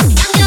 Young